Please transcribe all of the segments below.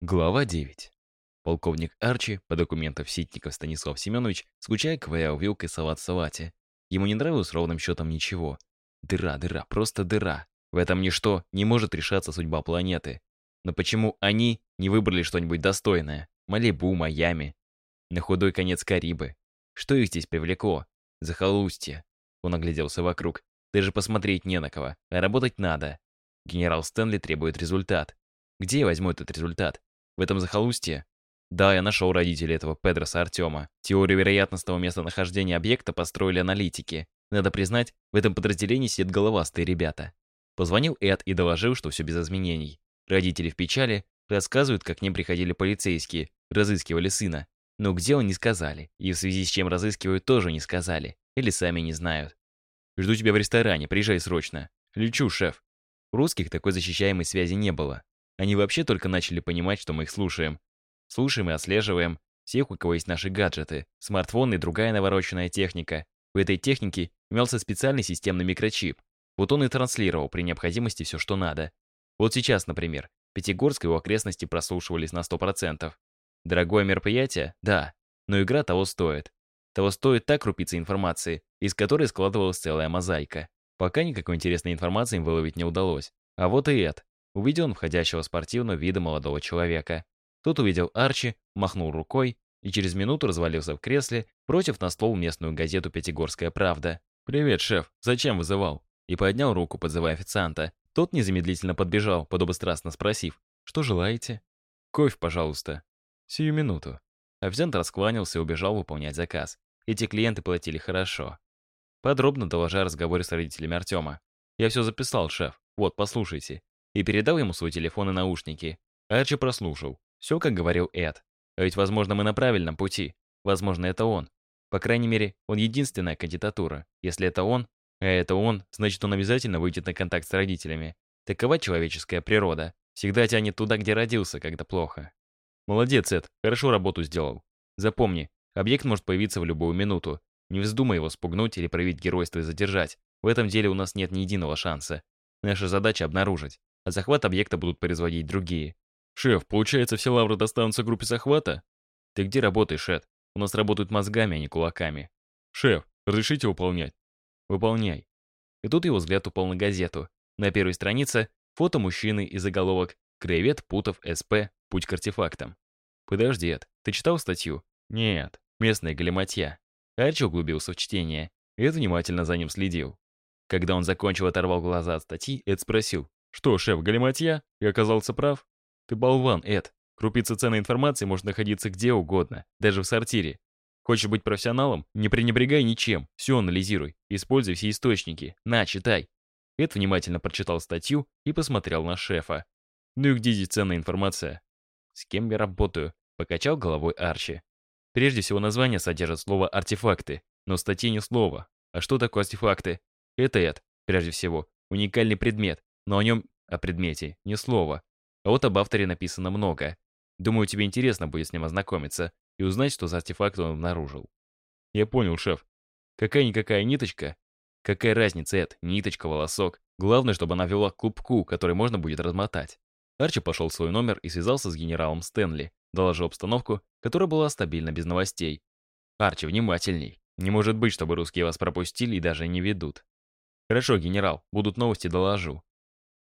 Глава 9. Полковник Арчи, по документам Ситников Станислав Семенович, скучая ковырял вилкой салат в салате. Ему не нравилось ровным счетом ничего. Дыра, дыра, просто дыра. В этом ничто не может решаться судьба планеты. Но почему они не выбрали что-нибудь достойное? Малибу, Майами. На худой конец Карибы. Что их здесь привлекло? Захолустье. Он огляделся вокруг. Даже посмотреть не на кого, а работать надо. Генерал Стэнли требует результат. Где я возьму этот результат? В этом захолустье? Да, я нашел родителей этого Педроса Артема. Теорию вероятностного местонахождения объекта построили аналитики. Надо признать, в этом подразделении сидят головастые ребята. Позвонил Эд и доложил, что все без изменений. Родители в печали, рассказывают, как к ним приходили полицейские, разыскивали сына. Но где он не сказали, и в связи с чем разыскивают тоже не сказали. Или сами не знают. Жду тебя в ресторане, приезжай срочно. Лечу, шеф. У русских такой защищаемой связи не было. Они вообще только начали понимать, что мы их слушаем. Слушаем и отслеживаем всех, у кого есть наши гаджеты, смартфоны и другая навороченная техника. В этой технике имелся специальный системный микрочип. Вот он и транслировал при необходимости все, что надо. Вот сейчас, например, Пятигорск и его окрестности прослушивались на 100%. Дорогое мероприятие? Да. Но игра того стоит. Того стоит та крупица информации, из которой складывалась целая мозаика. Пока никакой интересной информации им выловить не удалось. А вот и Эд. Увидел он входящего спортивного вида молодого человека. Тот увидел Арчи, махнул рукой и через минуту развалился в кресле, против на стол местную газету «Пятигорская правда». «Привет, шеф. Зачем вызывал?» И поднял руку, подзывая официанта. Тот незамедлительно подбежал, подобострастно спросив. «Что желаете?» «Кофе, пожалуйста». «Сию минуту». Официант раскланялся и убежал выполнять заказ. Эти клиенты платили хорошо. Подробно доложа о разговоре с родителями Артема. «Я все записал, шеф. Вот, послушайте». И передал ему свой телефон и наушники. Арчи прослушал. Все, как говорил Эд. А ведь, возможно, мы на правильном пути. Возможно, это он. По крайней мере, он единственная кандидатура. Если это он, а это он, значит, он обязательно выйдет на контакт с родителями. Такова человеческая природа. Всегда тянет туда, где родился, когда плохо. Молодец, Эд, хорошо работу сделал. Запомни, объект может появиться в любую минуту. Не вздумай его спугнуть или проявить геройство и задержать. В этом деле у нас нет ни единого шанса. Наша задача обнаружить, а захват объекта будут производить другие. Шеф, получается, все лавры достанутся группе захвата? Ты где работаешь, Эд? У нас работают мозгами, а не кулаками. Шеф, разрешите выполнять? Выполняй. И тут его взгляд упал на газету. На первой странице фото мужчины и заголовок «Краевед Путов СП. Путь к артефактам». Подожди, Эд, ты читал статью? Нет, местная галиматья. Арчи углубился в чтение. Эд внимательно за ним следил. Когда он закончил оторвал глаза от статьи, Эд спросил. «Что, шеф, галиматья? Я оказался прав?» «Ты болван, Эд. Крупица ценной информации может находиться где угодно, даже в сортире. Хочешь быть профессионалом? Не пренебрегай ничем. Все анализируй. Используй все источники. На, читай. Эд внимательно прочитал статью и посмотрел на шефа. Ну и где здесь ценная информация? С кем я работаю? Покачал головой Арчи. Прежде всего название содержит слово «артефакты», но в статье не слово. А что такое артефакты? Это Эд, прежде всего, уникальный предмет, но о нем, о предмете, ни слова. А вот об авторе написано много. Думаю, тебе интересно будет с ним ознакомиться и узнать, что за артефакт он обнаружил. Я понял, шеф. Какая-никакая ниточка. Какая разница, Эд, ниточка, волосок. Главное, чтобы она вела к клубку, который можно будет размотать. Арчи пошел в свой номер и связался с генералом Стэнли, доложил обстановку, которая была стабильна без новостей. Арчи, внимательней. Не может быть, чтобы русские вас пропустили и даже не ведут. Хорошо, генерал, будут новости, доложу.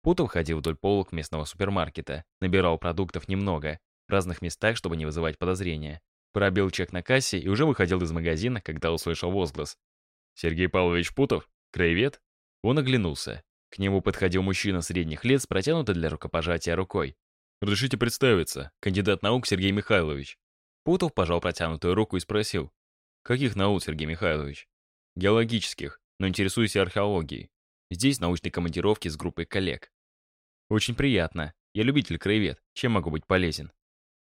Путов ходил вдоль полок местного супермаркета, набирал продуктов немного, в разных местах, чтобы не вызывать подозрения. Пробил чек на кассе и уже выходил из магазина, когда услышал возглас. «Сергей Павлович Путов? Краевед?» Он оглянулся. К нему подходил мужчина средних лет с протянутой для рукопожатия рукой. «Разрешите представиться, кандидат наук Сергей Михайлович». Путов пожал протянутую руку и спросил. «Каких наук, Сергей Михайлович?» «Геологических, но интересуюсь археологией. Здесь научные командировки с группой коллег». «Очень приятно. Я любитель краевед. Чем могу быть полезен?»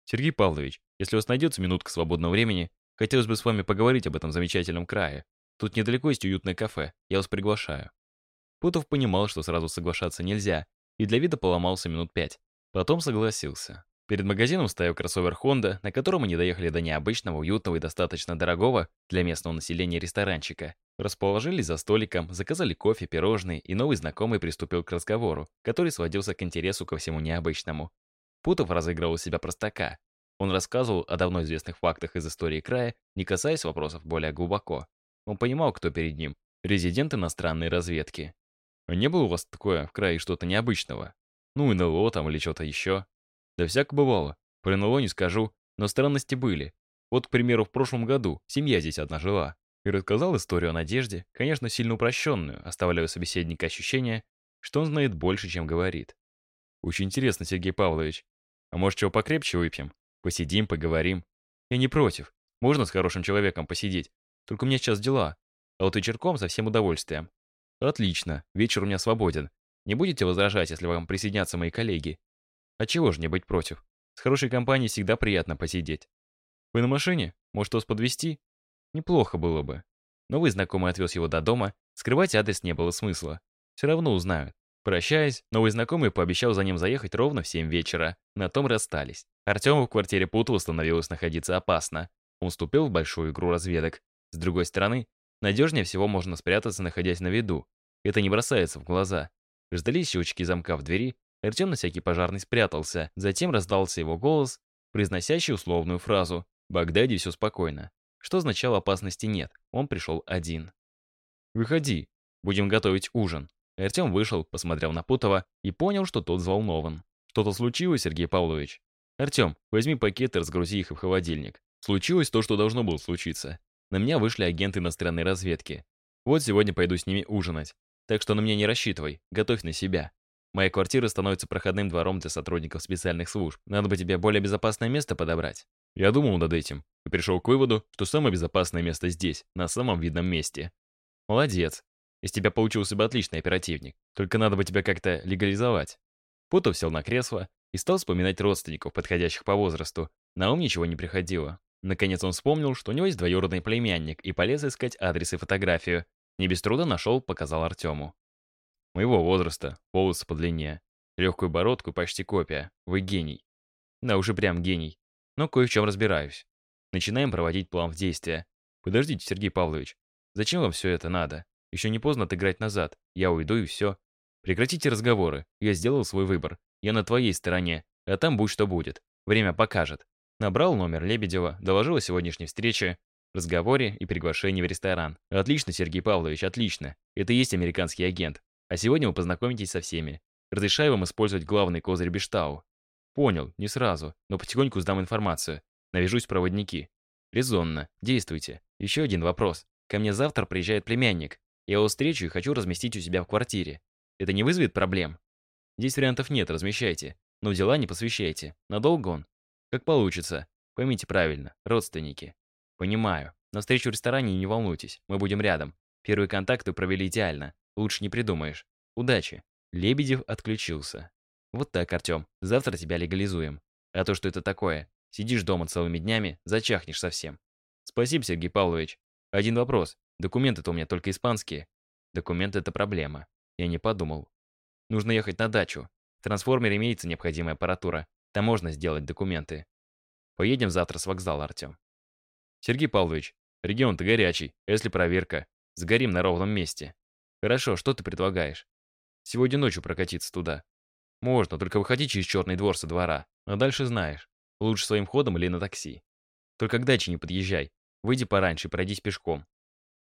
«Сергей Павлович, если у вас найдется минутка свободного времени, хотелось бы с вами поговорить об этом замечательном крае. Тут недалеко есть уютное кафе, я вас приглашаю». Путов понимал, что сразу соглашаться нельзя, и для вида поломался минут пять. Потом согласился. Перед магазином стоял кроссовер Honda, на котором они доехали до необычного, уютного и достаточно дорогого для местного населения ресторанчика. Расположились за столиком, заказали кофе, пирожные, и новый знакомый приступил к разговору, который сводился к интересу ко всему необычному. Путов разыгрывал из себя простака. Он рассказывал о давно известных фактах из истории края, не касаясь вопросов более глубоко. Он понимал, кто перед ним. Резидент иностранной разведки. Не было у вас такое в крае что-то необычного? Ну, НЛО там или что-то еще? Да всяко бывало. Про НЛО не скажу, но странности были. Вот, к примеру, в прошлом году семья здесь одна жила. И рассказал историю о Надежде, конечно, сильно упрощенную, оставляя у собеседника ощущение, что он знает больше, чем говорит. Очень интересно, Сергей Павлович. А может, чего покрепче выпьем? Посидим, поговорим. Я не против. Можно с хорошим человеком посидеть. Только у меня сейчас дела. А вот вечерком со всем удовольствием. Отлично, вечер у меня свободен. Не будете возражать, если вам присоединятся мои коллеги? А чего же не быть против? С хорошей компанией всегда приятно посидеть. Вы на машине? Может, вас подвести? Неплохо было бы. Новый знакомый отвез его до дома, скрывать адрес не было смысла. Все равно узнают. Прощаясь, новый знакомый пообещал за ним заехать ровно в 7 вечера. На том расстались. Артему в квартире Путова становилось находиться опасно. Он вступил в большую игру разведок. С другой стороны, надежнее всего можно спрятаться, находясь на виду. Это не бросается в глаза. Ждались щелчки замка в двери, Артем на всякий пожарный спрятался. Затем раздался его голос, произносящий условную фразу «Багдаде все спокойно», что означало опасности нет, он пришел один. «Выходи, будем готовить ужин». Артем вышел, посмотрел на Путова и понял, что тот взволнован. «Что-то случилось, Сергей Павлович?» «Артем, возьми пакеты, разгрузи их в холодильник. Случилось то, что должно было случиться. На меня вышли агенты иностранной разведки. Вот сегодня пойду с ними ужинать. Так что на меня не рассчитывай, готовь на себя. Моя квартира становится проходным двором для сотрудников специальных служб. Надо бы тебе более безопасное место подобрать. Я думал над этим и пришел к выводу, что самое безопасное место здесь, на самом видном месте. Молодец. Из тебя получился бы отличный оперативник. Только надо бы тебя как-то легализовать. Путов сел на кресло и стал вспоминать родственников, подходящих по возрасту. На ум ничего не приходило. Наконец он вспомнил, что у него есть двоюродный племянник, и полез искать адрес и фотографию. Не без труда нашел, показал Артему. Моего возраста, волосы подлиннее, легкую бородку, почти копия. Вы гений. Да, уже прям гений. Но кое в чем разбираюсь. Начинаем проводить план в действие. Подождите, Сергей Павлович. Зачем вам все это надо? Еще не поздно отыграть назад. Я уйду и все. Прекратите разговоры. Я сделал свой выбор. Я на твоей стороне. А там будь что будет. Время покажет. Набрал номер Лебедева, доложил о сегодняшней встрече, разговоре и приглашении в ресторан. Отлично, Сергей Павлович, отлично. Это и есть американский агент. А сегодня вы познакомитесь со всеми. Разрешаю вам использовать главный козырь Бештау. Понял, не сразу, но потихоньку сдам информацию. Навяжусь проводники. Резонно. Действуйте. Еще один вопрос. Ко мне завтра приезжает племянник. Я его встречу и хочу разместить у себя в квартире. Это не вызовет проблем? Здесь вариантов нет, размещайте. Но дела не посвящайте. Надолго он? Как получится. Поймите правильно, родственники. Понимаю. На встречу в ресторане не волнуйтесь, мы будем рядом. Первые контакты провели идеально. Лучше не придумаешь. Удачи. Лебедев отключился. Вот так, Артем. Завтра тебя легализуем. А то, что это такое? Сидишь дома целыми днями, зачахнешь совсем. Спасибо, Сергей Павлович. Один вопрос. Документы-то у меня только испанские. Документы — это проблема. Я не подумал. Нужно ехать на дачу. В трансформере имеется необходимая аппаратура. Там можно сделать документы. Поедем завтра с вокзала, Артем. Сергей Павлович, регион-то горячий, а если проверка? Сгорим на ровном месте. Хорошо, что ты предлагаешь? Сегодня ночью прокатиться туда. Можно, только выходи через черный двор со двора. А дальше знаешь. Лучше своим ходом или на такси. Только к даче не подъезжай. Выйди пораньше и пройдись пешком.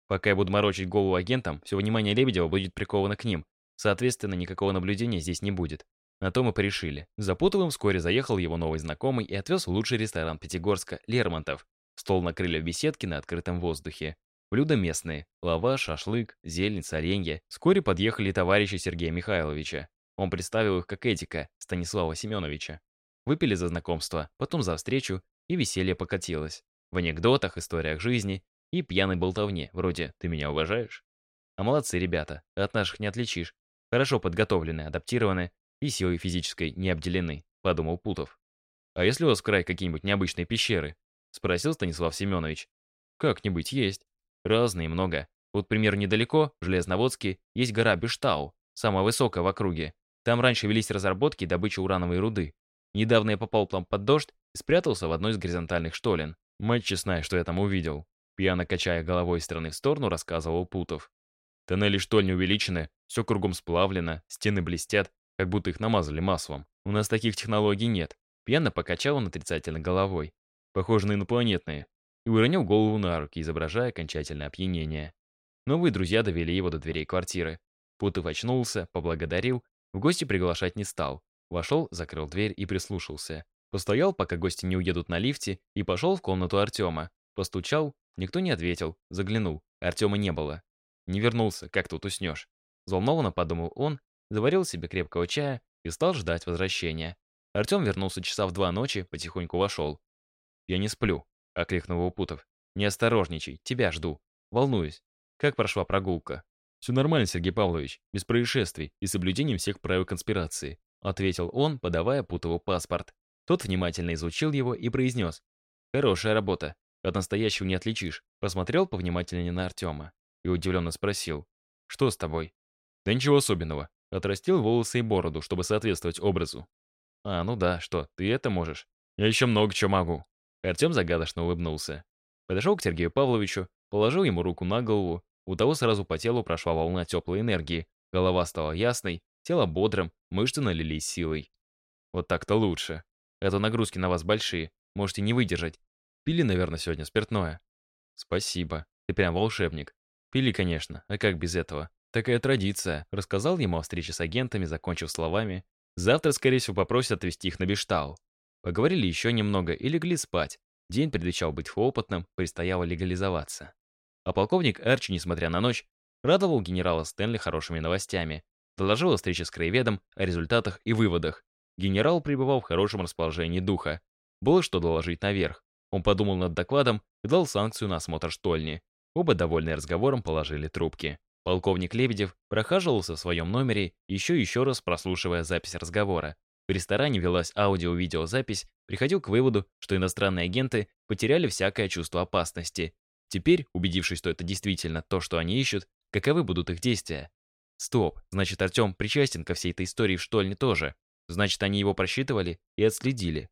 Пока я буду морочить голову агентам, все внимание Лебедева будет приковано к ним. Соответственно, никакого наблюдения здесь не будет. На то мы порешили. За Путовым вскоре заехал его новый знакомый и отвез в лучший ресторан Пятигорска Лермонтов. Стол накрыли в беседке на открытом воздухе. Блюда местные. Лаваш, шашлык, зелень, соленья. Вскоре подъехали товарищи Сергея Михайловича. Он представил их как этика Станислава Семеновича. Выпили за знакомство, потом за встречу, и веселье покатилось. В анекдотах, историях жизни и пьяной болтовне, вроде «ты меня уважаешь?». А молодцы ребята, от наших не отличишь. Хорошо подготовлены, адаптированы и силой физической не обделены, подумал Путов. А если у вас в край какие-нибудь необычные пещеры? Спросил Станислав Семенович. Как-нибудь есть. Разные много. Вот, к примеру, недалеко, в Железноводске, есть гора Бештау, самая высокая в округе. Там раньше велись разработки и добыча урановой руды. Недавно я попал там под дождь и спрятался в одной из горизонтальных штолен. Мать честная, что я там увидел. Пьяно качая головой из стороны в сторону, рассказывал Путов. Тоннели штольни увеличены, все кругом сплавлено, стены блестят, как будто их намазали маслом. У нас таких технологий нет. Пьяно покачал он отрицательно головой. Похоже на инопланетные. И уронил голову на руки, изображая окончательное опьянение. Новые друзья довели его до дверей квартиры. Путов очнулся, поблагодарил, в гости приглашать не стал. Вошел, закрыл дверь и прислушался. Постоял, пока гости не уедут на лифте, и пошел в комнату Артема. Постучал, никто не ответил, заглянул. Артема не было. Не вернулся, как тут уснешь. Взволнованно подумал он, заварил себе крепкого чая и стал ждать возвращения. Артем вернулся часа в два ночи, потихоньку вошел. «Я не сплю», — окликнул его Путов. «Не осторожничай, тебя жду. Волнуюсь. Как прошла прогулка?» «Все нормально, Сергей Павлович, без происшествий и соблюдением всех правил конспирации», ответил он, подавая Путову паспорт. Тот внимательно изучил его и произнес. «Хорошая работа. От настоящего не отличишь». Посмотрел повнимательнее на Артема и удивленно спросил. «Что с тобой?» «Да ничего особенного. Отрастил волосы и бороду, чтобы соответствовать образу». «А, ну да, что, ты это можешь?» «Я еще много чего могу». Артем загадочно улыбнулся. Подошел к Сергею Павловичу, положил ему руку на голову у того сразу по телу прошла волна теплой энергии, голова стала ясной, тело бодрым, мышцы налились силой. Вот так-то лучше. Это нагрузки на вас большие, можете не выдержать. Пили, наверное, сегодня спиртное. Спасибо, ты прям волшебник. Пили, конечно, а как без этого? Такая традиция. Рассказал ему о встрече с агентами, закончив словами. Завтра, скорее всего, попросят отвезти их на Бештау. Поговорили еще немного и легли спать. День предвещал быть хлопотным, предстояло легализоваться. А полковник Эрчи, несмотря на ночь, радовал генерала Стэнли хорошими новостями, доложил о встрече с краеведом, о результатах и выводах. Генерал пребывал в хорошем расположении духа. Было что доложить наверх. Он подумал над докладом и дал санкцию на осмотр штольни. Оба, довольные разговором, положили трубки. Полковник Лебедев прохаживался в своем номере, еще и еще раз прослушивая запись разговора. В ресторане велась аудио-видеозапись, приходил к выводу, что иностранные агенты потеряли всякое чувство опасности Теперь, убедившись, что это действительно то, что они ищут, каковы будут их действия? Стоп, значит, Артем причастен ко всей этой истории в штольне тоже. Значит, они его просчитывали и отследили.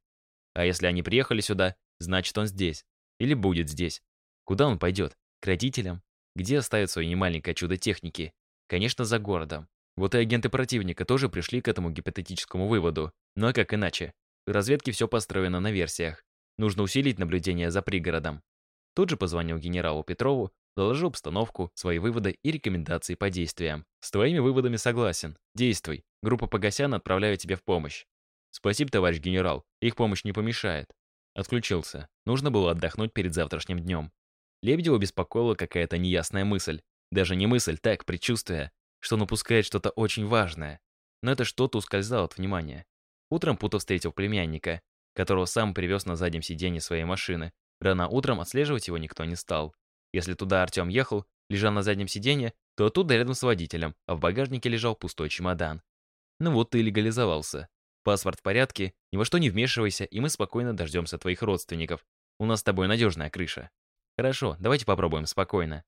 А если они приехали сюда, значит, он здесь. Или будет здесь. Куда он пойдет? К родителям? Где оставит свое немаленькое чудо техники? Конечно, за городом. Вот и агенты противника тоже пришли к этому гипотетическому выводу. Ну а как иначе? В разведке все построено на версиях. Нужно усилить наблюдение за пригородом. Тут же позвонил генералу Петрову, доложил обстановку, свои выводы и рекомендации по действиям. С твоими выводами согласен. Действуй. Группа Погосян отправляю тебе в помощь. Спасибо, товарищ генерал. Их помощь не помешает. Отключился. Нужно было отдохнуть перед завтрашним днем. Лебедева беспокоила какая-то неясная мысль. Даже не мысль, так, предчувствие, что он упускает что-то очень важное. Но это что-то ускользало от внимания. Утром Путов встретил племянника, которого сам привез на заднем сиденье своей машины, Рано утром отслеживать его никто не стал. Если туда Артем ехал, лежал на заднем сиденье, то оттуда рядом с водителем, а в багажнике лежал пустой чемодан. Ну вот ты и легализовался. Паспорт в порядке, ни во что не вмешивайся, и мы спокойно дождемся твоих родственников. У нас с тобой надежная крыша. Хорошо, давайте попробуем спокойно.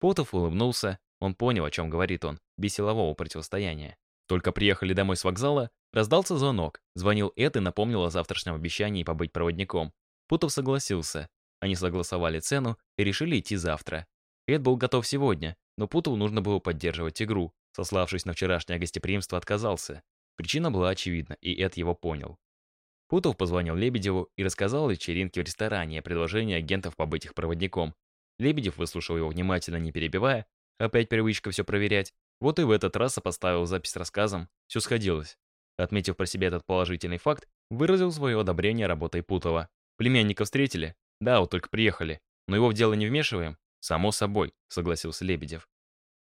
Потов улыбнулся, он понял, о чем говорит он, без силового противостояния. Только приехали домой с вокзала, раздался звонок. Звонил Эд и напомнил о завтрашнем обещании побыть проводником. Путов согласился. Они согласовали цену и решили идти завтра. Эд был готов сегодня, но Путову нужно было поддерживать игру. Сославшись на вчерашнее гостеприимство, отказался. Причина была очевидна, и Эд его понял. Путов позвонил Лебедеву и рассказал о вечеринке в ресторане о предложении агентов побыть их проводником. Лебедев выслушал его внимательно, не перебивая. Опять привычка все проверять. Вот и в этот раз сопоставил запись с рассказом. Все сходилось. Отметив про себя этот положительный факт, выразил свое одобрение работой Путова. Племянника встретили? Да, вот только приехали. Но его в дело не вмешиваем? Само собой, согласился Лебедев.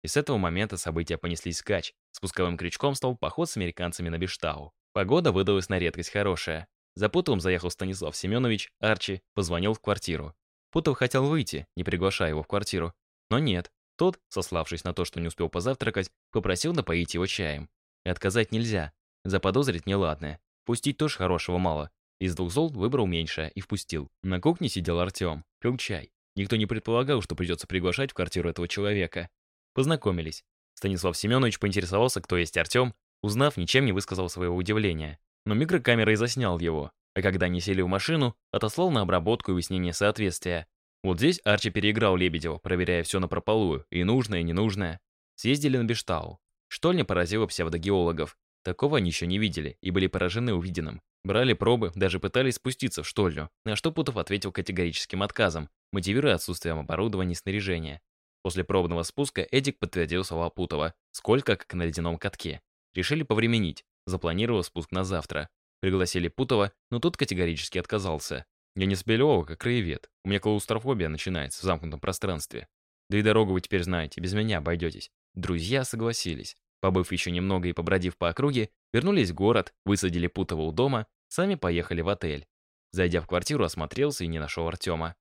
И с этого момента события понеслись скач. Спусковым крючком стал поход с американцами на Бештау. Погода выдалась на редкость хорошая. За Путовым заехал Станислав Семенович, Арчи, позвонил в квартиру. Путов хотел выйти, не приглашая его в квартиру. Но нет. Тот, сославшись на то, что не успел позавтракать, попросил напоить его чаем. И отказать нельзя. Заподозрить неладное. Пустить тоже хорошего мало. Из двух зол выбрал меньшее и впустил. На кухне сидел Артем, пил чай. Никто не предполагал, что придется приглашать в квартиру этого человека. Познакомились. Станислав Семенович поинтересовался, кто есть Артем, узнав, ничем не высказал своего удивления. Но микрокамерой заснял его, а когда они сели в машину, отослал на обработку и выяснение соответствия. Вот здесь Арчи переиграл Лебедева, проверяя все на прополую, и нужное, и ненужное. Съездили на Бештау. Штольня поразила псевдогеологов. Такого они еще не видели и были поражены увиденным. Брали пробы, даже пытались спуститься в штольню, на что Путов ответил категорическим отказом, мотивируя отсутствием оборудования и снаряжения. После пробного спуска Эдик подтвердил слова Путова, сколько как на ледяном катке. Решили повременить, запланировав спуск на завтра. Пригласили Путова, но тот категорически отказался. Я не спелевого, как краевед. У меня клаустрофобия начинается в замкнутом пространстве. Да и дорогу вы теперь знаете, без меня обойдетесь. Друзья согласились. Побыв еще немного и побродив по округе, вернулись в город, высадили Путова у дома, сами поехали в отель. Зайдя в квартиру, осмотрелся и не нашел Артема.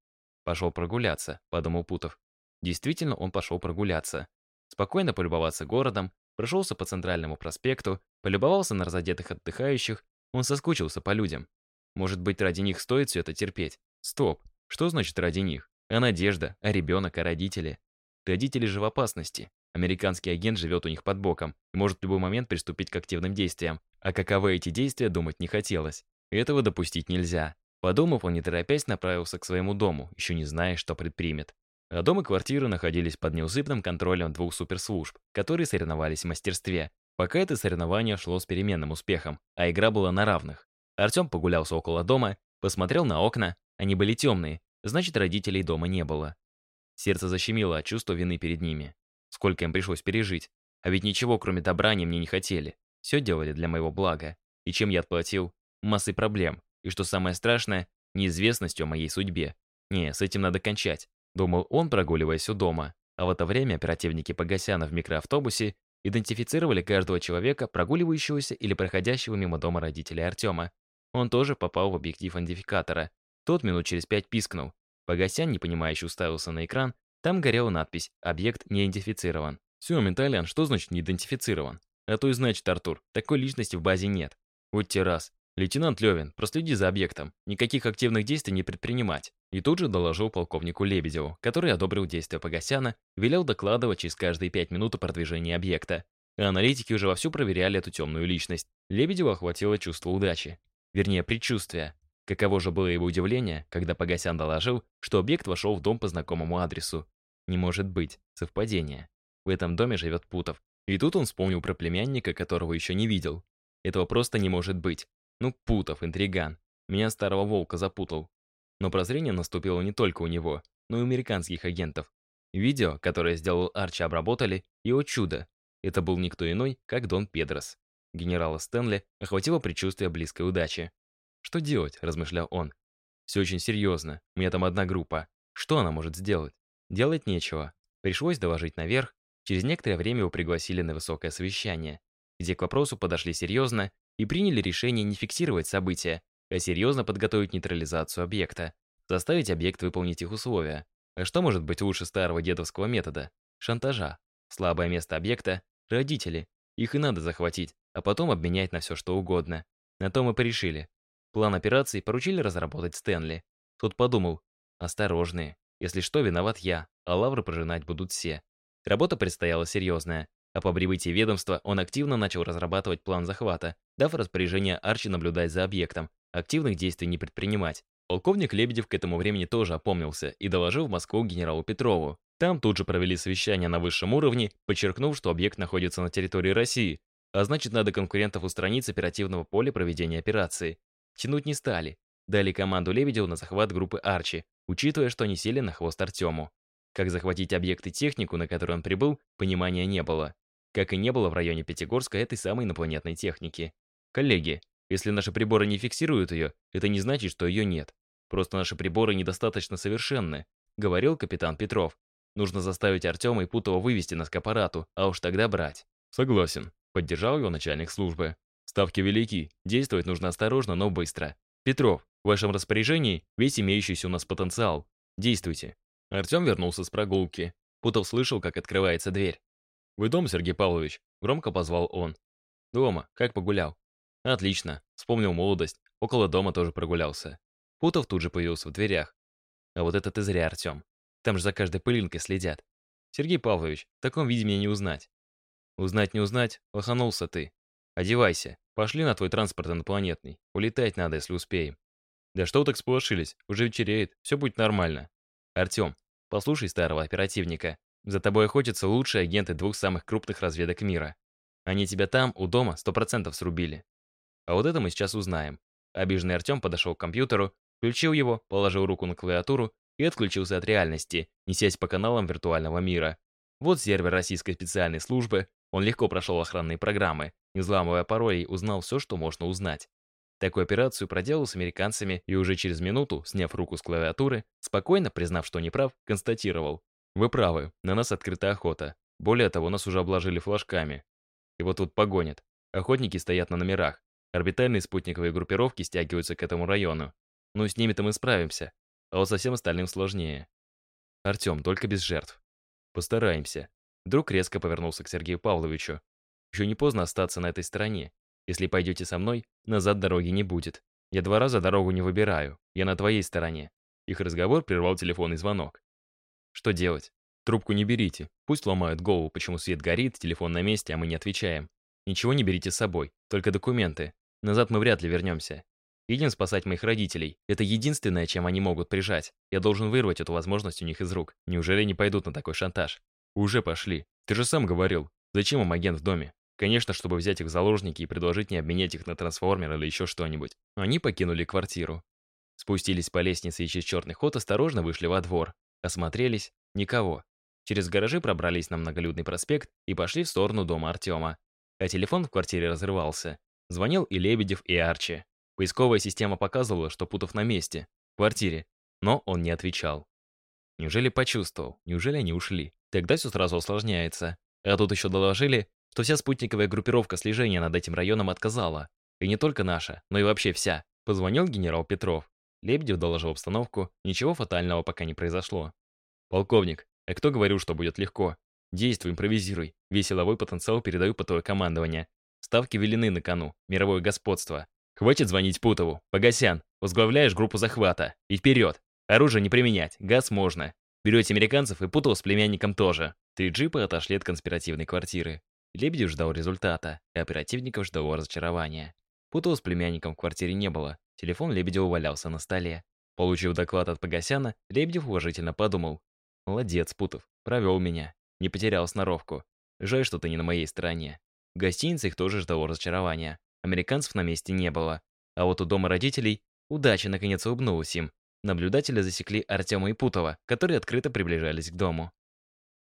«Пошел прогуляться», — подумал Путов. Действительно, он пошел прогуляться. Спокойно полюбоваться городом, прошелся по центральному проспекту, полюбовался на разодетых отдыхающих, он соскучился по людям. Может быть, ради них стоит все это терпеть? Стоп, что значит ради них? А надежда, а ребенок, а родители? Родители же в опасности. Американский агент живет у них под боком и может в любой момент приступить к активным действиям. А каковы эти действия, думать не хотелось. Этого допустить нельзя. Подумав, он не торопясь направился к своему дому, еще не зная, что предпримет. А дом и квартира находились под неусыпным контролем двух суперслужб, которые соревновались в мастерстве. Пока это соревнование шло с переменным успехом, а игра была на равных. Артем погулялся около дома, посмотрел на окна, они были темные, значит, родителей дома не было. Сердце защемило от чувства вины перед ними. Сколько им пришлось пережить. А ведь ничего, кроме добра, они мне не хотели. Все делали для моего блага. И чем я отплатил? Массой проблем. И что самое страшное, неизвестностью о моей судьбе. Не, с этим надо кончать. Думал он, прогуливаясь у дома. А в это время оперативники Погосяна в микроавтобусе идентифицировали каждого человека, прогуливающегося или проходящего мимо дома родителей Артема. Он тоже попал в объектив идентификатора. Тот минут через пять пискнул. Погосян, непонимающе уставился на экран, там горела надпись «Объект не идентифицирован». Все, менталиан, что значит не идентифицирован? А то и значит, Артур, такой личности в базе нет. Вот те раз. Лейтенант Левин, проследи за объектом. Никаких активных действий не предпринимать. И тут же доложил полковнику Лебедеву, который одобрил действия Погосяна, велел докладывать через каждые пять минут о продвижении объекта. А аналитики уже вовсю проверяли эту темную личность. Лебедева охватило чувство удачи. Вернее, предчувствие. Каково же было его удивление, когда Погосян доложил, что объект вошел в дом по знакомому адресу. Не может быть. Совпадение. В этом доме живет Путов. И тут он вспомнил про племянника, которого еще не видел. Этого просто не может быть. Ну, Путов, интриган. Меня старого волка запутал. Но прозрение наступило не только у него, но и у американских агентов. Видео, которое сделал Арчи, обработали, и, о чудо, это был никто иной, как Дон Педрос. Генерала Стэнли охватило предчувствие близкой удачи. «Что делать?» – размышлял он. «Все очень серьезно. У меня там одна группа. Что она может сделать? Делать нечего. Пришлось доложить наверх. Через некоторое время его пригласили на высокое совещание, где к вопросу подошли серьезно и приняли решение не фиксировать события, а серьезно подготовить нейтрализацию объекта, заставить объект выполнить их условия. А что может быть лучше старого дедовского метода? Шантажа. Слабое место объекта – родители. Их и надо захватить, а потом обменять на все что угодно. На то мы порешили. План операции поручили разработать Стэнли. Тот подумал, осторожные, если что, виноват я, а лавры пожинать будут все. Работа предстояла серьезная, а по прибытии ведомства он активно начал разрабатывать план захвата, дав распоряжение Арчи наблюдать за объектом, активных действий не предпринимать. Полковник Лебедев к этому времени тоже опомнился и доложил в Москву генералу Петрову. Там тут же провели совещание на высшем уровне, подчеркнув, что объект находится на территории России, а значит, надо конкурентов устранить с оперативного поля проведения операции. Тянуть не стали. Дали команду Лебедеву на захват группы Арчи, учитывая, что они сели на хвост Артему. Как захватить объект и технику, на который он прибыл, понимания не было. Как и не было в районе Пятигорска этой самой инопланетной техники. Коллеги, если наши приборы не фиксируют ее, это не значит, что ее нет. Просто наши приборы недостаточно совершенны, говорил капитан Петров. Нужно заставить Артема и Путова вывести нас к аппарату, а уж тогда брать. Согласен, поддержал его начальник службы. Ставки велики, действовать нужно осторожно, но быстро. Петров, в вашем распоряжении весь имеющийся у нас потенциал. Действуйте. Артем вернулся с прогулки. Путов слышал, как открывается дверь. «Вы дома, Сергей Павлович?» Громко позвал он. «Дома. Как погулял?» Отлично. Вспомнил молодость. Около дома тоже прогулялся. Путов тут же появился в дверях. А вот это ты зря, Артем. Там же за каждой пылинкой следят. Сергей Павлович, в таком виде меня не узнать. Узнать не узнать, лоханулся ты. Одевайся. Пошли на твой транспорт инопланетный. Улетать надо, если успеем. Да что вы так сполошились? Уже вечереет. Все будет нормально. Артем, послушай старого оперативника. За тобой охотятся лучшие агенты двух самых крупных разведок мира. Они тебя там, у дома, сто процентов срубили. А вот это мы сейчас узнаем. Обиженный Артем подошел к компьютеру, включил его, положил руку на клавиатуру и отключился от реальности, несясь по каналам виртуального мира. Вот сервер российской специальной службы, он легко прошел охранные программы, не взламывая паролей, узнал все, что можно узнать. Такую операцию проделал с американцами и уже через минуту, сняв руку с клавиатуры, спокойно, признав, что неправ, констатировал. «Вы правы, на нас открыта охота. Более того, нас уже обложили флажками. И вот тут погонят. Охотники стоят на номерах. Орбитальные спутниковые группировки стягиваются к этому району. Ну, с ними-то мы справимся. А вот со всем остальным сложнее. Артем, только без жертв. Постараемся. Друг резко повернулся к Сергею Павловичу. Еще не поздно остаться на этой стороне. Если пойдете со мной, назад дороги не будет. Я два раза дорогу не выбираю. Я на твоей стороне. Их разговор прервал телефонный звонок. Что делать? Трубку не берите. Пусть ломают голову, почему свет горит, телефон на месте, а мы не отвечаем. Ничего не берите с собой, только документы. Назад мы вряд ли вернемся. Едем спасать моих родителей. Это единственное, чем они могут прижать. Я должен вырвать эту возможность у них из рук. Неужели не пойдут на такой шантаж? Уже пошли. Ты же сам говорил. Зачем им агент в доме? Конечно, чтобы взять их в заложники и предложить не обменять их на трансформер или еще что-нибудь. Они покинули квартиру. Спустились по лестнице и через черный ход осторожно вышли во двор. Осмотрелись. Никого. Через гаражи пробрались на многолюдный проспект и пошли в сторону дома Артема. А телефон в квартире разрывался. Звонил и Лебедев, и Арчи. Поисковая система показывала, что Путов на месте, в квартире, но он не отвечал. Неужели почувствовал? Неужели они ушли? Тогда все сразу усложняется. А тут еще доложили, что вся спутниковая группировка слежения над этим районом отказала. И не только наша, но и вообще вся. Позвонил генерал Петров. Лебедев доложил обстановку, ничего фатального пока не произошло. «Полковник, а кто говорил, что будет легко? Действуй, импровизируй. Весь силовой потенциал передаю по твое командование. Ставки велены на кону. Мировое господство. Хватит звонить Путову. Погосян, возглавляешь группу захвата. И вперед. Оружие не применять, газ можно. Берете американцев и Путова с племянником тоже. Три джипа отошли от конспиративной квартиры. Лебедев ждал результата, и оперативников ждало разочарования. Путова с племянником в квартире не было, телефон Лебедева валялся на столе. Получив доклад от Погосяна, Лебедев уважительно подумал. «Молодец, Путов, провел меня, не потерял сноровку. Жаль, что ты не на моей стороне». В гостинице их тоже ждало разочарования. Американцев на месте не было. А вот у дома родителей удача наконец улыбнулась им. Наблюдатели засекли Артема и Путова, которые открыто приближались к дому.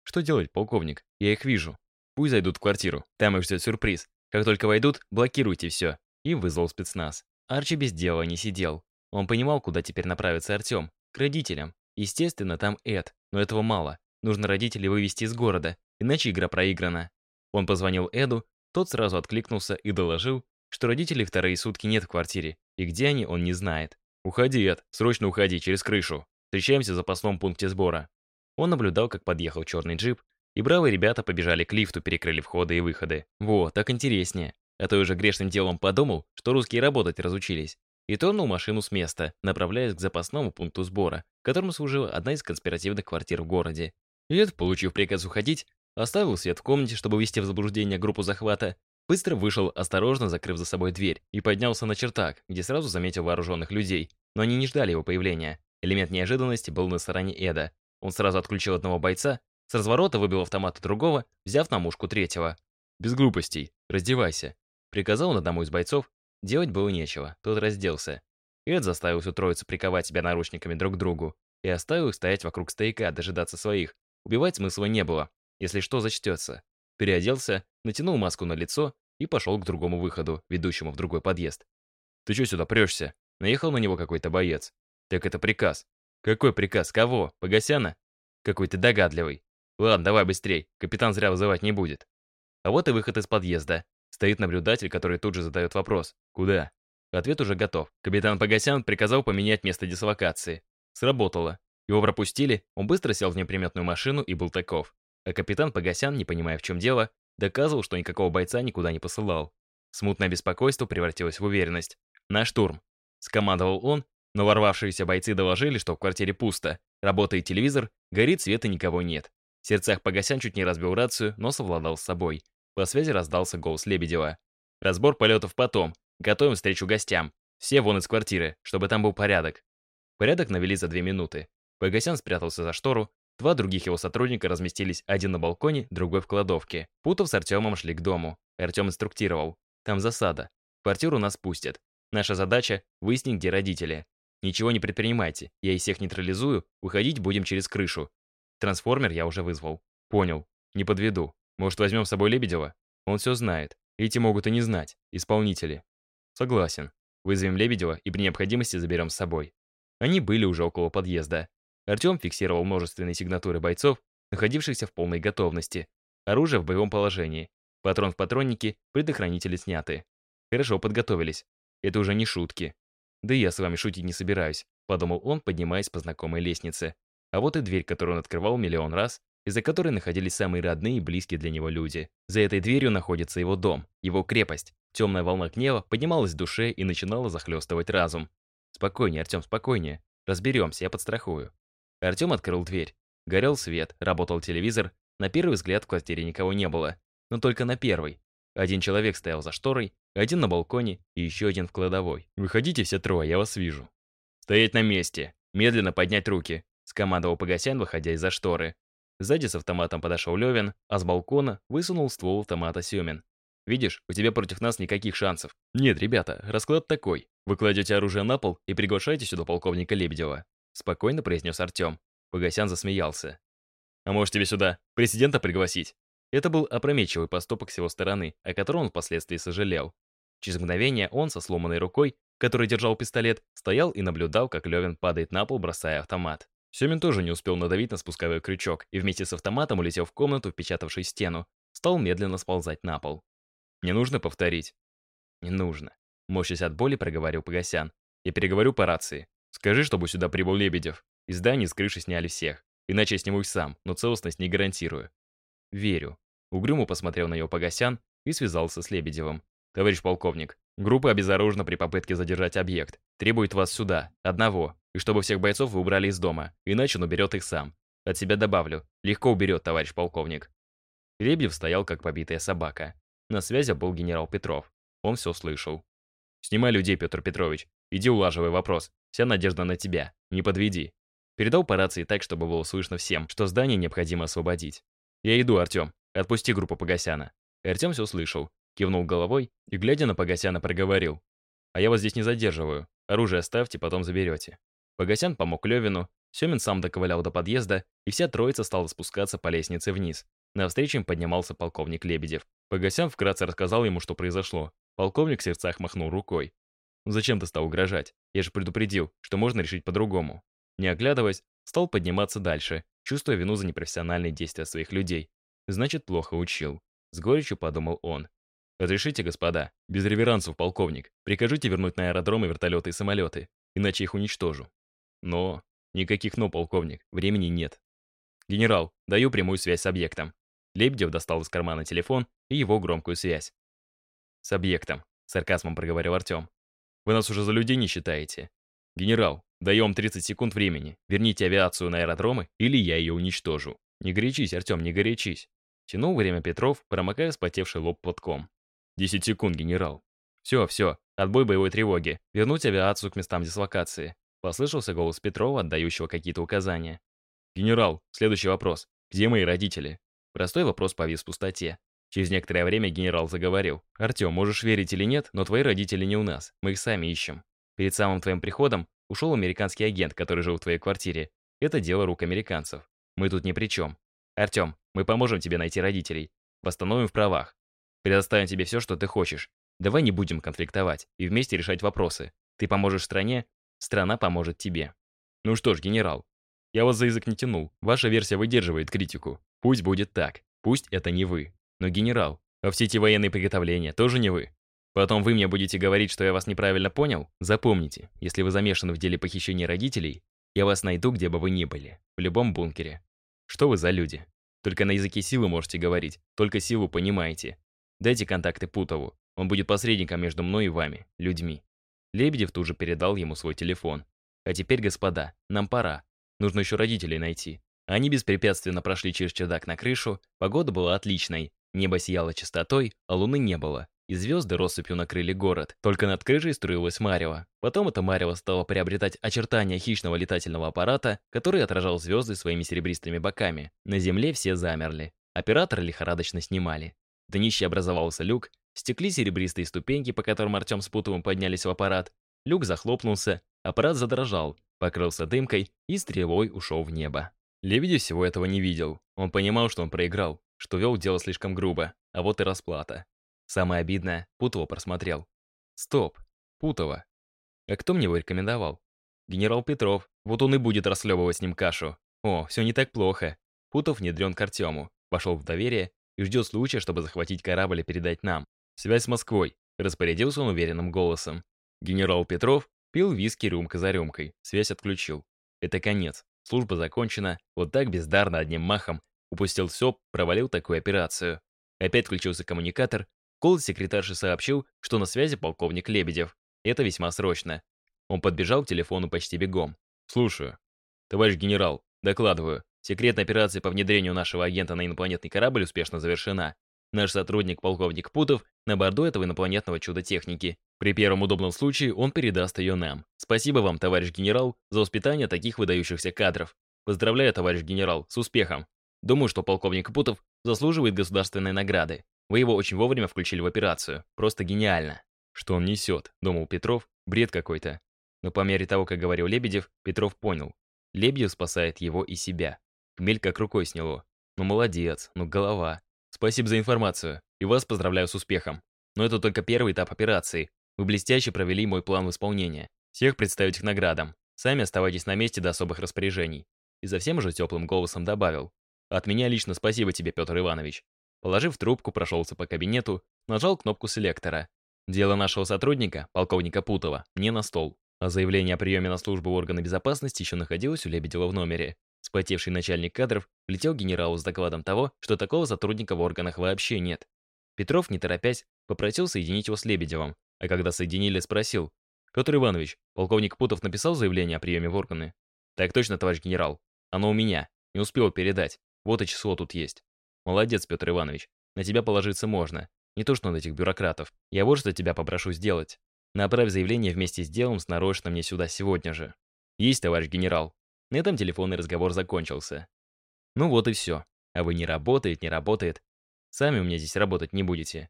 «Что делать, полковник? Я их вижу. Пусть зайдут в квартиру, там их ждет сюрприз. Как только войдут, блокируйте все. И вызвал спецназ. Арчи без дела не сидел. Он понимал, куда теперь направится Артем. К родителям. Естественно, там Эд, но этого мало. Нужно родителей вывести из города, иначе игра проиграна. Он позвонил Эду, тот сразу откликнулся и доложил, что родителей вторые сутки нет в квартире, и где они, он не знает. «Уходи, Эд, срочно уходи, через крышу. Встречаемся в запасном пункте сбора». Он наблюдал, как подъехал черный джип, и бравые ребята побежали к лифту, перекрыли входы и выходы. Во, так интереснее. А то уже грешным делом подумал, что русские работать разучились. И тронул машину с места, направляясь к запасному пункту сбора, которому служила одна из конспиративных квартир в городе. Эд, получив приказ уходить, оставил свет в комнате, чтобы ввести в заблуждение группу захвата, быстро вышел, осторожно закрыв за собой дверь, и поднялся на чертак, где сразу заметил вооруженных людей. Но они не ждали его появления. Элемент неожиданности был на стороне Эда. Он сразу отключил одного бойца, с разворота выбил автомат другого, взяв на мушку третьего. «Без глупостей. Раздевайся». Приказал он одному из бойцов. Делать было нечего. Тот разделся. Эд заставил всю троицу приковать себя наручниками друг к другу и оставил их стоять вокруг стояка, дожидаться своих. Убивать смысла не было. Если что, зачтется. Переоделся, натянул маску на лицо и пошел к другому выходу, ведущему в другой подъезд. «Ты что сюда прешься?» Наехал на него какой-то боец. «Так это приказ». «Какой приказ? Кого? Погосяна?» «Какой ты догадливый. Ладно, давай быстрей, капитан зря вызывать не будет. А вот и выход из подъезда. Стоит наблюдатель, который тут же задает вопрос. Куда? Ответ уже готов. Капитан Погосян приказал поменять место дислокации. Сработало. Его пропустили, он быстро сел в неприметную машину и был таков. А капитан Погосян, не понимая в чем дело, доказывал, что никакого бойца никуда не посылал. Смутное беспокойство превратилось в уверенность. «На штурм!» Скомандовал он, но ворвавшиеся бойцы доложили, что в квартире пусто, работает телевизор, горит свет и никого нет. В сердцах Погосян чуть не разбил рацию, но совладал с собой. По связи раздался голос Лебедева. «Разбор полетов потом. Готовим встречу гостям. Все вон из квартиры, чтобы там был порядок». Порядок навели за две минуты. Погосян спрятался за штору, два других его сотрудника разместились один на балконе, другой в кладовке. Путов с Артемом шли к дому. Артем инструктировал. «Там засада. Квартиру нас пустят. Наша задача — выяснить, где родители. Ничего не предпринимайте, я их всех нейтрализую, уходить будем через крышу. Трансформер я уже вызвал. Понял. Не подведу. Может, возьмем с собой Лебедева? Он все знает. Эти могут и не знать. Исполнители. Согласен. Вызовем Лебедева и при необходимости заберем с собой. Они были уже около подъезда. Артем фиксировал множественные сигнатуры бойцов, находившихся в полной готовности. Оружие в боевом положении. Патрон в патроннике, предохранители сняты. Хорошо подготовились. Это уже не шутки. Да я с вами шутить не собираюсь, подумал он, поднимаясь по знакомой лестнице. А вот и дверь, которую он открывал миллион раз, из-за которой находились самые родные и близкие для него люди. За этой дверью находится его дом, его крепость. Темная волна гнева поднималась в душе и начинала захлестывать разум. «Спокойнее, Артем, спокойнее. Разберемся, я подстрахую». Артем открыл дверь. Горел свет, работал телевизор. На первый взгляд в квартире никого не было. Но только на первый. Один человек стоял за шторой, один на балконе и еще один в кладовой. «Выходите все трое, я вас вижу». «Стоять на месте! Медленно поднять руки!» — скомандовал Погосян, выходя из-за шторы. Сзади с автоматом подошел Левин, а с балкона высунул ствол автомата Семин. «Видишь, у тебя против нас никаких шансов». «Нет, ребята, расклад такой. Вы кладете оружие на пол и приглашаете сюда полковника Лебедева», спокойно произнес Артем. Погосян засмеялся. «А может тебе сюда президента пригласить?» Это был опрометчивый поступок с его стороны, о котором он впоследствии сожалел. Через мгновение он со сломанной рукой, который держал пистолет, стоял и наблюдал, как Левин падает на пол, бросая автомат. Семин тоже не успел надавить на спусковой крючок и вместе с автоматом улетел в комнату, впечатавший стену, стал медленно сползать на пол. «Не нужно повторить?» «Не нужно», — морщась от боли, проговорил Погосян. «Я переговорю по рации. Скажи, чтобы сюда прибыл Лебедев. Из здания с крыши сняли всех. Иначе я сниму их сам, но целостность не гарантирую». «Верю», Угрюмо посмотрел на него Погосян и связался с Лебедевым. «Товарищ полковник, группа обезоружена при попытке задержать объект. Требует вас сюда, одного, и чтобы всех бойцов вы убрали из дома, иначе он уберет их сам. От себя добавлю, легко уберет, товарищ полковник». Лебедев стоял, как побитая собака. На связи был генерал Петров. Он все слышал. «Снимай людей, Петр Петрович. Иди улаживай вопрос. Вся надежда на тебя. Не подведи». Передал по рации так, чтобы было слышно всем, что здание необходимо освободить. «Я иду, Артем. Отпусти группу Погосяна». Артем все услышал, кивнул головой и, глядя на Погосяна, проговорил. «А я вас здесь не задерживаю. Оружие оставьте, потом заберете». Погосян помог Левину, Семин сам доковылял до подъезда, и вся троица стала спускаться по лестнице вниз. Навстречу им поднимался полковник Лебедев. Погосян вкратце рассказал ему, что произошло. Полковник в сердцах махнул рукой. «Зачем ты стал угрожать? Я же предупредил, что можно решить по-другому». Не оглядываясь, стал подниматься дальше, чувствуя вину за непрофессиональные действия своих людей. Значит, плохо учил. С горечью подумал он. «Разрешите, господа, без реверансов, полковник, прикажите вернуть на аэродромы вертолеты и самолеты, иначе их уничтожу». Но... Никаких «но», полковник, времени нет. «Генерал, даю прямую связь с объектом». Лебедев достал из кармана телефон и его громкую связь. «С объектом», — сарказмом проговорил Артем. «Вы нас уже за людей не считаете. Генерал, даем 30 секунд времени. Верните авиацию на аэродромы, или я ее уничтожу». «Не горячись, Артем, не горячись!» Тянул время Петров, промокая вспотевший лоб платком. «Десять секунд, генерал!» «Все, все, отбой боевой тревоги. Вернуть авиацию к местам дислокации». Послышался голос Петрова, отдающего какие-то указания. «Генерал, следующий вопрос. Где мои родители?» Простой вопрос повис в пустоте. Через некоторое время генерал заговорил. «Артем, можешь верить или нет, но твои родители не у нас. Мы их сами ищем. Перед самым твоим приходом ушел американский агент, который жил в твоей квартире. Это дело рук американцев. Мы тут ни при чем. Артем, мы поможем тебе найти родителей. Восстановим в правах. Предоставим тебе все, что ты хочешь. Давай не будем конфликтовать и вместе решать вопросы. Ты поможешь стране, страна поможет тебе. Ну что ж, генерал, я вас за язык не тянул. Ваша версия выдерживает критику. Пусть будет так. Пусть это не вы. Но генерал, а все эти военные приготовления тоже не вы. Потом вы мне будете говорить, что я вас неправильно понял? Запомните, если вы замешаны в деле похищения родителей, я вас найду, где бы вы ни были. В любом бункере. Что вы за люди? Только на языке силы можете говорить. Только силу понимаете. Дайте контакты Путову. Он будет посредником между мной и вами, людьми. Лебедев тут же передал ему свой телефон. А теперь, господа, нам пора. Нужно еще родителей найти. Они беспрепятственно прошли через чердак на крышу. Погода была отличной. Небо сияло чистотой, а луны не было и звезды россыпью накрыли город. Только над крышей струилась марево. Потом это марево стало приобретать очертания хищного летательного аппарата, который отражал звезды своими серебристыми боками. На земле все замерли. Операторы лихорадочно снимали. В днище образовался люк, стекли серебристые ступеньки, по которым Артем с Путовым поднялись в аппарат. Люк захлопнулся, аппарат задрожал, покрылся дымкой и стрелой ушел в небо. Лебедев всего этого не видел. Он понимал, что он проиграл, что вел дело слишком грубо, а вот и расплата. Самое обидное, Путова просмотрел. Стоп, Путова. А кто мне его рекомендовал? Генерал Петров. Вот он и будет расхлебывать с ним кашу. О, все не так плохо. Путов внедрен к Артему, вошел в доверие и ждет случая, чтобы захватить корабль и передать нам. Связь с Москвой. Распорядился он уверенным голосом. Генерал Петров пил виски рюмка за рюмкой. Связь отключил. Это конец. Служба закончена. Вот так бездарно одним махом. Упустил все, провалил такую операцию. Опять включился коммуникатор. Голос секретарши сообщил, что на связи полковник Лебедев. Это весьма срочно. Он подбежал к телефону почти бегом. «Слушаю. Товарищ генерал, докладываю. Секретная операция по внедрению нашего агента на инопланетный корабль успешно завершена. Наш сотрудник, полковник Путов, на борту этого инопланетного чудо-техники. При первом удобном случае он передаст ее нам. Спасибо вам, товарищ генерал, за воспитание таких выдающихся кадров. Поздравляю, товарищ генерал, с успехом. Думаю, что полковник Путов заслуживает государственной награды. Вы его очень вовремя включили в операцию. Просто гениально. Что он несет, думал Петров, бред какой-то. Но по мере того, как говорил Лебедев, Петров понял. Лебедев спасает его и себя. Хмель как рукой сняло. Ну молодец, ну голова. Спасибо за информацию. И вас поздравляю с успехом. Но это только первый этап операции. Вы блестяще провели мой план в исполнение. Всех представить к наградам. Сами оставайтесь на месте до особых распоряжений. И совсем уже теплым голосом добавил. От меня лично спасибо тебе, Петр Иванович. Положив трубку, прошелся по кабинету, нажал кнопку селектора. Дело нашего сотрудника, полковника Путова, мне на стол. А заявление о приеме на службу органа безопасности еще находилось у Лебедева в номере. Спотевший начальник кадров влетел генералу с докладом того, что такого сотрудника в органах вообще нет. Петров, не торопясь, попросил соединить его с Лебедевым, а когда соединили, спросил. «Петр Иванович, полковник Путов написал заявление о приеме в органы?» «Так точно, товарищ генерал. Оно у меня. Не успел передать. Вот и число тут есть». «Молодец, Петр Иванович. На тебя положиться можно. Не то что на этих бюрократов. Я вот что тебя попрошу сделать. Направь заявление вместе с делом снарочно мне сюда сегодня же. Есть, товарищ генерал. На этом телефонный разговор закончился. Ну вот и все. А вы не работает, не работает. Сами у меня здесь работать не будете.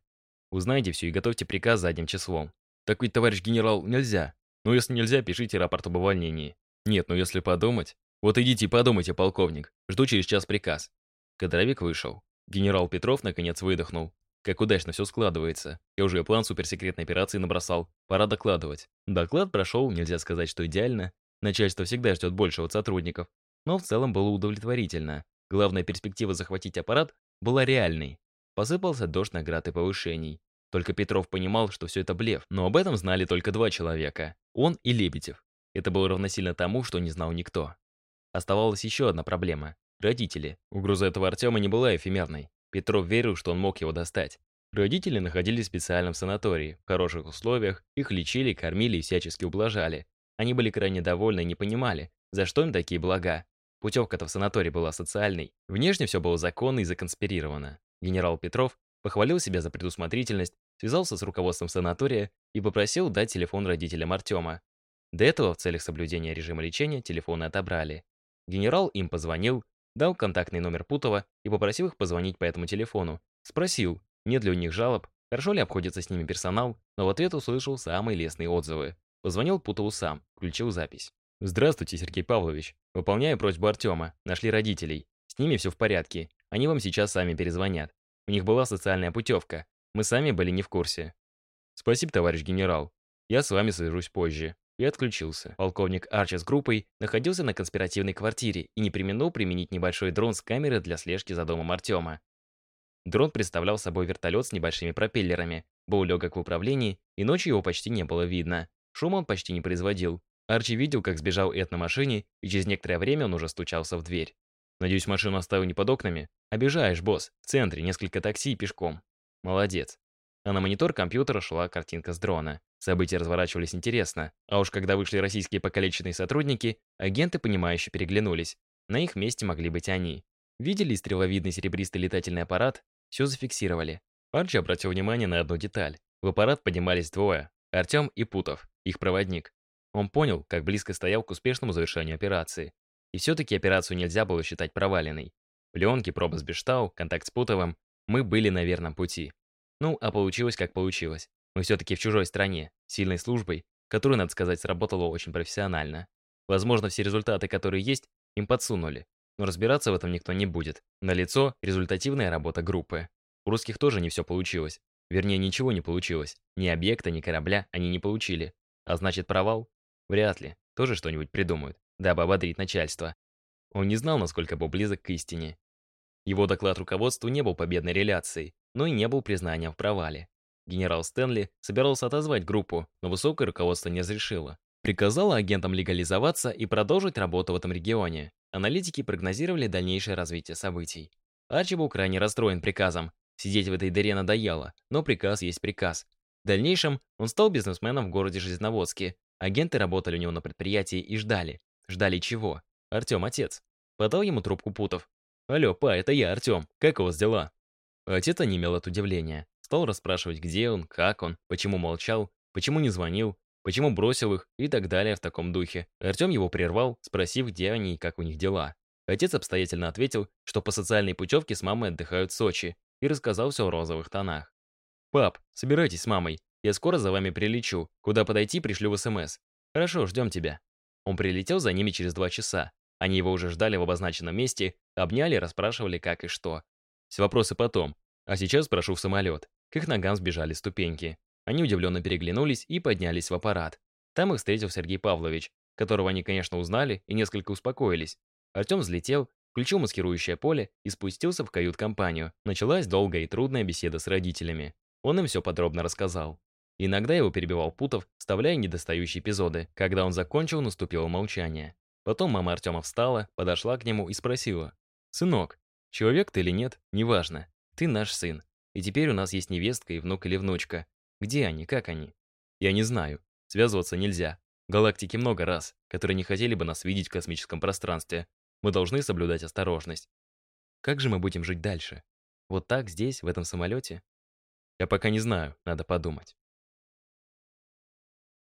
Узнайте все и готовьте приказ задним числом. Так ведь, товарищ генерал, нельзя. Ну если нельзя, пишите рапорт об увольнении. Нет, ну если подумать... Вот идите и подумайте, полковник. Жду через час приказ. Кадровик вышел. Генерал Петров наконец выдохнул. Как удачно все складывается. Я уже план суперсекретной операции набросал. Пора докладывать. Доклад прошел, нельзя сказать, что идеально. Начальство всегда ждет большего от сотрудников. Но в целом было удовлетворительно. Главная перспектива захватить аппарат была реальной. Посыпался дождь наград и повышений. Только Петров понимал, что все это блеф, но об этом знали только два человека. Он и Лебедев. Это было равносильно тому, что не знал никто. Оставалась еще одна проблема. Родители. Угроза этого Артема не была эфемерной. Петров верил, что он мог его достать. Родители находились в специальном санатории, в хороших условиях, их лечили, кормили и всячески ублажали. Они были крайне довольны и не понимали, за что им такие блага. Путевка-то в санаторий была социальной. Внешне все было законно и законспирировано. Генерал Петров похвалил себя за предусмотрительность, связался с руководством санатория и попросил дать телефон родителям Артема. До этого в целях соблюдения режима лечения телефоны отобрали. Генерал им позвонил, Дал контактный номер Путова и попросил их позвонить по этому телефону. Спросил, нет ли у них жалоб, хорошо ли обходится с ними персонал, но в ответ услышал самые лестные отзывы. Позвонил Путову сам, включил запись. «Здравствуйте, Сергей Павлович. Выполняю просьбу Артема. Нашли родителей. С ними все в порядке. Они вам сейчас сами перезвонят. У них была социальная путевка. Мы сами были не в курсе». «Спасибо, товарищ генерал. Я с вами свяжусь позже» и отключился. Полковник Арчи с группой находился на конспиративной квартире и не применил применить небольшой дрон с камеры для слежки за домом Артема. Дрон представлял собой вертолет с небольшими пропеллерами, был легок в управлении, и ночью его почти не было видно. Шума он почти не производил. Арчи видел, как сбежал Эд на машине, и через некоторое время он уже стучался в дверь. «Надеюсь, машину оставил не под окнами?» «Обижаешь, босс. В центре несколько такси и пешком». «Молодец». А на монитор компьютера шла картинка с дрона. События разворачивались интересно, а уж когда вышли российские покалеченные сотрудники, агенты, понимающе переглянулись. На их месте могли быть они. Видели стреловидный серебристый летательный аппарат, все зафиксировали. Арчи обратил внимание на одну деталь. В аппарат поднимались двое, Артем и Путов, их проводник. Он понял, как близко стоял к успешному завершению операции. И все-таки операцию нельзя было считать проваленной. Пленки, проба с Бештау, контакт с Путовым, мы были на верном пути. Ну, а получилось как получилось. Мы все-таки в чужой стране, сильной службой, которая, надо сказать, сработала очень профессионально. Возможно, все результаты, которые есть, им подсунули. Но разбираться в этом никто не будет. Налицо результативная работа группы. У русских тоже не все получилось. Вернее, ничего не получилось. Ни объекта, ни корабля они не получили. А значит, провал? Вряд ли. Тоже что-нибудь придумают, дабы ободрить начальство. Он не знал, насколько был близок к истине. Его доклад руководству не был победной реляцией, но и не был признанием в провале. Генерал Стэнли собирался отозвать группу, но высокое руководство не разрешило. Приказало агентам легализоваться и продолжить работу в этом регионе. Аналитики прогнозировали дальнейшее развитие событий. Арчи был крайне расстроен приказом. Сидеть в этой дыре надоело, но приказ есть приказ. В дальнейшем он стал бизнесменом в городе Железноводске. Агенты работали у него на предприятии и ждали. Ждали чего? Артем, отец. Подал ему трубку Путов. «Алло, па, это я, Артем. Как у вас дела?» Отец онемел от удивления. Стал расспрашивать, где он, как он, почему молчал, почему не звонил, почему бросил их и так далее в таком духе. Артем его прервал, спросив, где они и как у них дела. Отец обстоятельно ответил, что по социальной путевке с мамой отдыхают в Сочи, и рассказал все в розовых тонах. «Пап, собирайтесь с мамой. Я скоро за вами прилечу. Куда подойти, пришлю в СМС. Хорошо, ждем тебя». Он прилетел за ними через два часа. Они его уже ждали в обозначенном месте, обняли, расспрашивали, как и что. Все вопросы потом. А сейчас прошу в самолет. К их ногам сбежали ступеньки. Они удивленно переглянулись и поднялись в аппарат. Там их встретил Сергей Павлович, которого они, конечно, узнали и несколько успокоились. Артем взлетел, включил маскирующее поле и спустился в кают-компанию. Началась долгая и трудная беседа с родителями. Он им все подробно рассказал. Иногда его перебивал Путов, вставляя недостающие эпизоды. Когда он закончил, наступило молчание. Потом мама Артема встала, подошла к нему и спросила. «Сынок, человек ты или нет, неважно. Ты наш сын. И теперь у нас есть невестка и внук или внучка. Где они, как они? Я не знаю. Связываться нельзя. Галактики много раз, которые не хотели бы нас видеть в космическом пространстве. Мы должны соблюдать осторожность. Как же мы будем жить дальше? Вот так, здесь, в этом самолете? Я пока не знаю, надо подумать.